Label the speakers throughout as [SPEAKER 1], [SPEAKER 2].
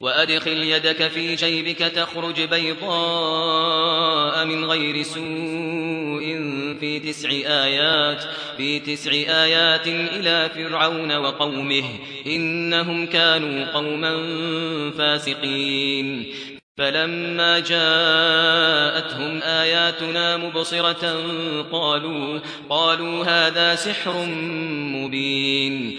[SPEAKER 1] وأدخل يدك في جيبك تخرج بيضاء من غير سوء في تسع آيات في تسع آيات إلى فرعون وقومه إنهم كانوا قوما فاسقين فلما جاءتهم آياتنا مبصرة قالوا قالوا هذا سحر مبين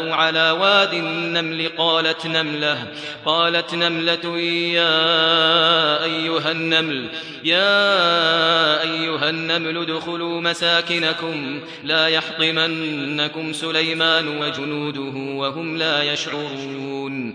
[SPEAKER 1] فأتوا على واد النمل قالت نملة قالت نملة يا أيها النمل يا أيها النمل ادخلوا مساكنكم لا يحطمنكم سليمان وجنوده وهم لا يشعرون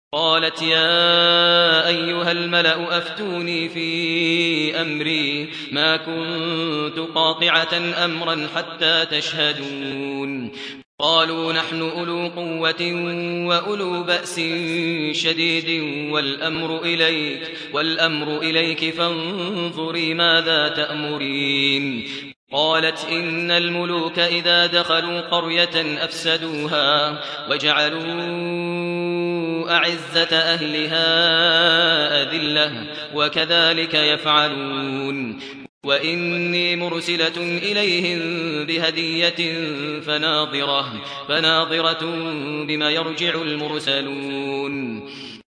[SPEAKER 1] قالت يا ايها الملأ افتوني في امري ما كنت قاطعه امرا حتى تشهدون قالوا نحن اولو قوه واولو باس شديد والامر اليك والامر اليك فانظري ماذا تأمرين قالت إن الملوك إذا دخلوا قرية أفسدوها وجعلوا أعزة أهلها أذلة وكذلك يفعلون وإني مرسلة إليهم بهدية فناظرة, فناظرة بما يرجع المرسلون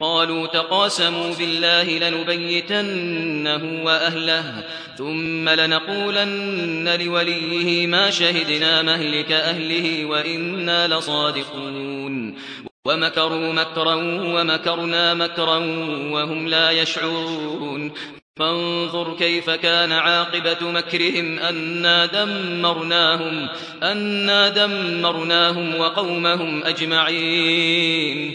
[SPEAKER 1] قالوا تقاسموا بالله لنبيتنه وأهله ثم لنقولن لوليه ما شهدنا مهلك أهله وإنا لصادقون ومكروا مكرا ومكرنا مكرا وهم لا يشعرون فانظر كيف كان عاقبة مكرهم أنا دمرناهم, أنا دمرناهم وقومهم أجمعين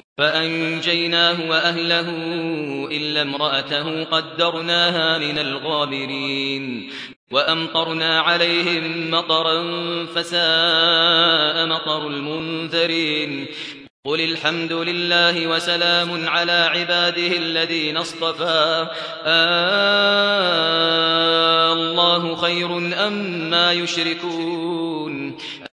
[SPEAKER 1] فأنجيناه وأهله إلا امرأته قدرناها من الغابرين وأمطرنا عليهم مطرا فساء مطر المنذرين قل الحمد لله وسلام على عباده الذين اصطفى آه، الله خير أما أم يشركون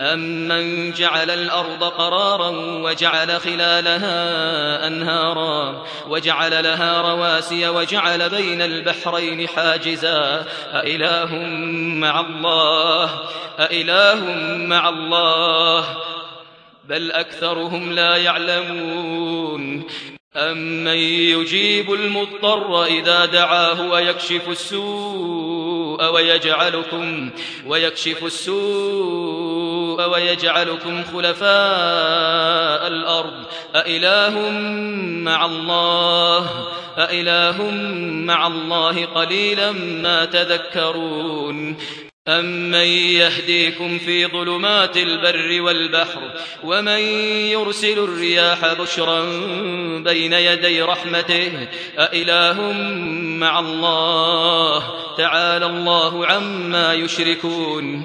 [SPEAKER 1] أَمَّنْ جَعَلَ الْأَرْضَ قَرَارًا وَجَعَلَ خِلَالَهَا أَنْهَارًا وَجَعَلَ لَهَا رَوَاسِيَ وَجَعَلَ بَيْنَ الْبَحْرَيْنِ حَاجِزًا أَإِلَٰهٌ مَّعَ اللَّهِ أَإِلَٰهٌ مَّعَ اللَّهِ بَلْ أَكْثَرُهُمْ لَا يَعْلَمُونَ أَمَّن يُجِيبُ الْمُضْطَرَّ إِذَا دَعَاهُ وَيَكْشِفُ السُّوءَ وَيَجْعَلُكُمْ وَيَكْشِفُ السُّوءَ القلوب ويجعلكم خلفاء الأرض أإله مع الله أإله مع الله قليلا ما تذكرون أمن يهديكم في ظلمات البر والبحر ومن يرسل الرياح بشرا بين يدي رحمته أإله مع الله تعالى الله عما يشركون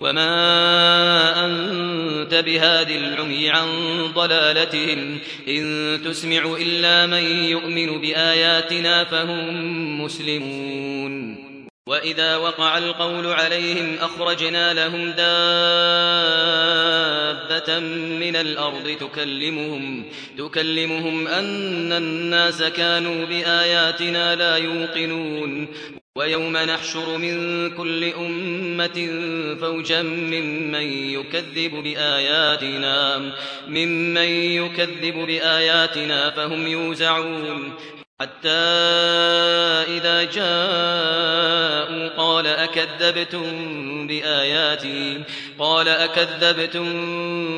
[SPEAKER 1] وما أنت بهاد العمي عن ضلالتهم إن تسمع إلا من يؤمن بآياتنا فهم مسلمون وإذا وقع القول عليهم أخرجنا لهم دابة من الأرض تكلمهم تكلمهم أن الناس كانوا بآياتنا لا يوقنون وَيَوْمَ نَحْشُرُ مِن كُلِّ أُمَّةٍ فَوْجًا مِّمَّن يُكَذِّبُ بِآيَاتِنَا مِمَّن يُكَذِّبُ بِآيَاتِنَا فَهُمْ يُوزَعُونَ حَتَّى إِذَا جَاءُوا قَالَ أَكَذَّبْتُم بِآيَاتِي قَالَ أَكَذَّبْتُم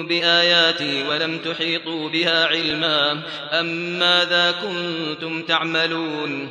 [SPEAKER 1] بِآيَاتِي وَلَمْ تُحِيطُوا بِهَا عِلْمًا أَمَّاذَا كُنتُمْ تَعْمَلُونَ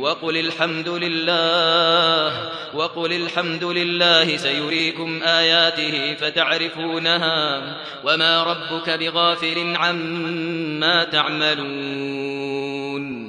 [SPEAKER 1] وقل الحمد لله وقل الحمد لله سيريكم آياته فتعرفونها وما ربك بغافل عما تعملون